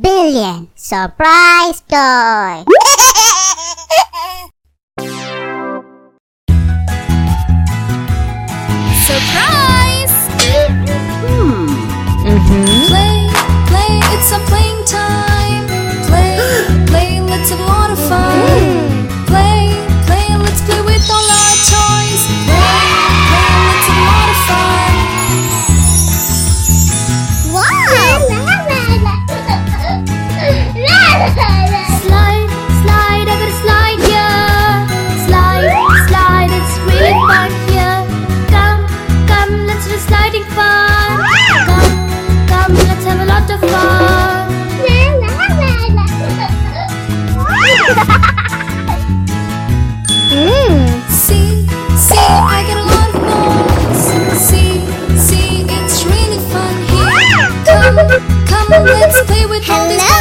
billion surprise toy. Surprise! Play with Hello. all this